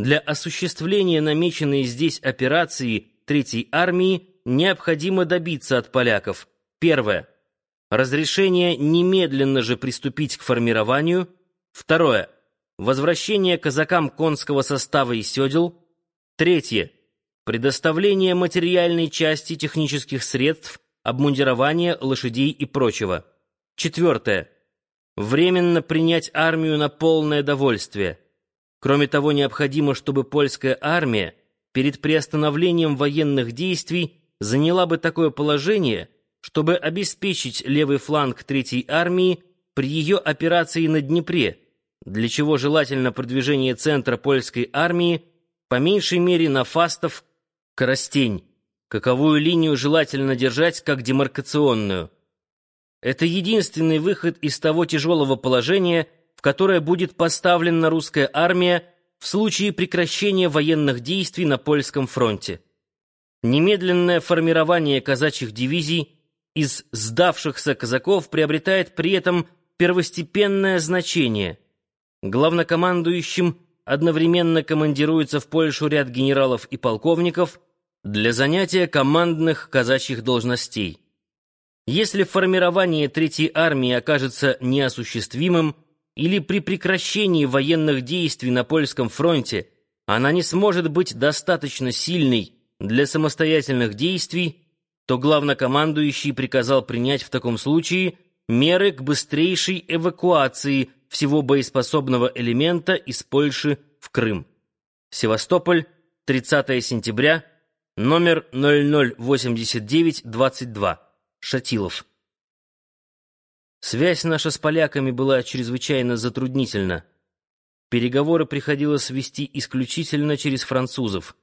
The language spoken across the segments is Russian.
Для осуществления намеченной здесь операции Третьей армии необходимо добиться от поляков. Первое. Разрешение немедленно же приступить к формированию. Второе. Возвращение казакам конского состава и седел. Третье. Предоставление материальной части технических средств, обмундирования, лошадей и прочего. Четвертое. Временно принять армию на полное довольствие. Кроме того, необходимо, чтобы польская армия перед приостановлением военных действий заняла бы такое положение, чтобы обеспечить левый фланг Третьей армии при ее операции на Днепре, для чего желательно продвижение центра польской армии по меньшей мере на Фастов, Коростень, каковую линию желательно держать как демаркационную. Это единственный выход из того тяжелого положения, в которое будет поставлена русская армия в случае прекращения военных действий на польском фронте. Немедленное формирование казачьих дивизий из сдавшихся казаков приобретает при этом первостепенное значение. Главнокомандующим одновременно командируется в Польшу ряд генералов и полковников для занятия командных казачьих должностей. Если формирование Третьей армии окажется неосуществимым или при прекращении военных действий на польском фронте она не сможет быть достаточно сильной для самостоятельных действий, то главнокомандующий приказал принять в таком случае меры к быстрейшей эвакуации всего боеспособного элемента из Польши в Крым. Севастополь, 30 сентября, номер 0089-22. Шатилов. Связь наша с поляками была чрезвычайно затруднительна. Переговоры приходилось вести исключительно через французов.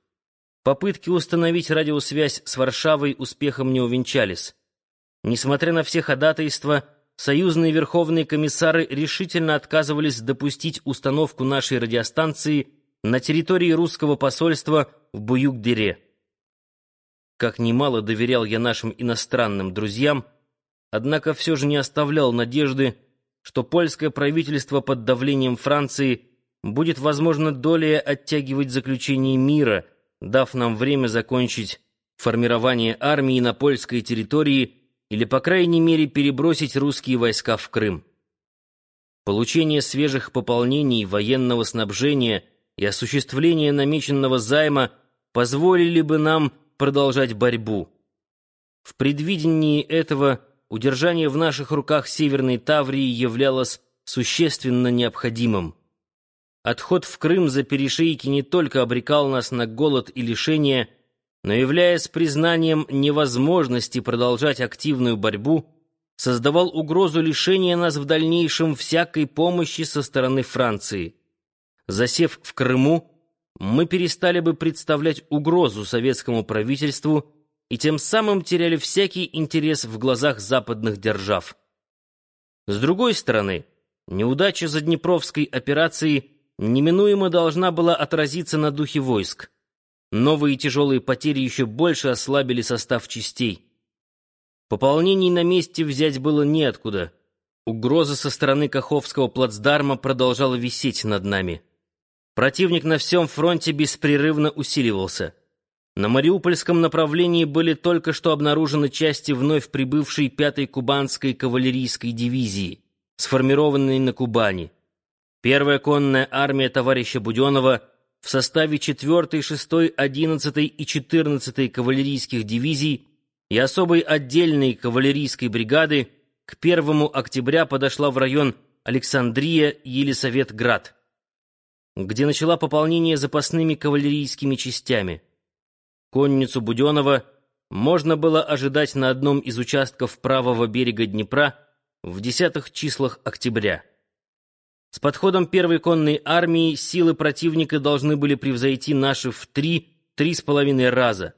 Попытки установить радиосвязь с Варшавой успехом не увенчались. Несмотря на все ходатайства, союзные верховные комиссары решительно отказывались допустить установку нашей радиостанции на территории русского посольства в Буюк-Дере. Как немало доверял я нашим иностранным друзьям, однако все же не оставлял надежды, что польское правительство под давлением Франции будет, возможно, долее оттягивать заключение мира, дав нам время закончить формирование армии на польской территории или, по крайней мере, перебросить русские войска в Крым. Получение свежих пополнений военного снабжения и осуществление намеченного займа позволили бы нам продолжать борьбу. В предвидении этого удержание в наших руках Северной Таврии являлось существенно необходимым. Отход в Крым за перешейки не только обрекал нас на голод и лишение, но, являясь признанием невозможности продолжать активную борьбу, создавал угрозу лишения нас в дальнейшем всякой помощи со стороны Франции. Засев в Крыму, мы перестали бы представлять угрозу советскому правительству и тем самым теряли всякий интерес в глазах западных держав. С другой стороны, неудача Заднепровской операции неминуемо должна была отразиться на духе войск. Новые тяжелые потери еще больше ослабили состав частей. Пополнений на месте взять было неоткуда. Угроза со стороны Каховского плацдарма продолжала висеть над нами. Противник на всем фронте беспрерывно усиливался. На Мариупольском направлении были только что обнаружены части вновь прибывшей 5-й кубанской кавалерийской дивизии, сформированной на Кубани. Первая конная армия товарища Буденова в составе 4-й, 6-й, 11-й и 14-й кавалерийских дивизий и особой отдельной кавалерийской бригады к 1 октября подошла в район Александрия-Елисаветград где начала пополнение запасными кавалерийскими частями. Конницу Буденова можно было ожидать на одном из участков правого берега Днепра в десятых числах октября. С подходом первой конной армии силы противника должны были превзойти наши в три-три с половиной раза,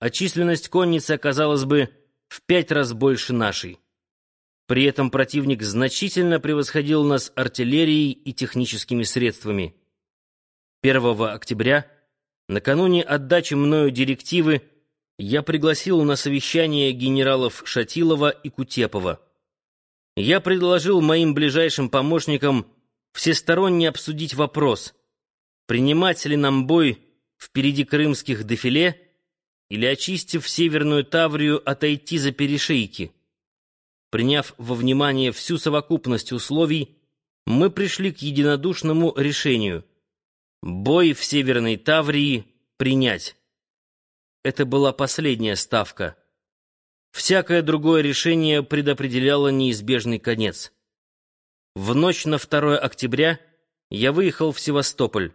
а численность конницы оказалась бы в пять раз больше нашей. При этом противник значительно превосходил нас артиллерией и техническими средствами. 1 октября, накануне отдачи мною директивы, я пригласил на совещание генералов Шатилова и Кутепова. Я предложил моим ближайшим помощникам всесторонне обсудить вопрос, принимать ли нам бой впереди крымских дефиле или, очистив Северную Таврию, отойти за перешейки. Приняв во внимание всю совокупность условий, мы пришли к единодушному решению — бой в Северной Таврии принять. Это была последняя ставка. Всякое другое решение предопределяло неизбежный конец. В ночь на 2 октября я выехал в Севастополь.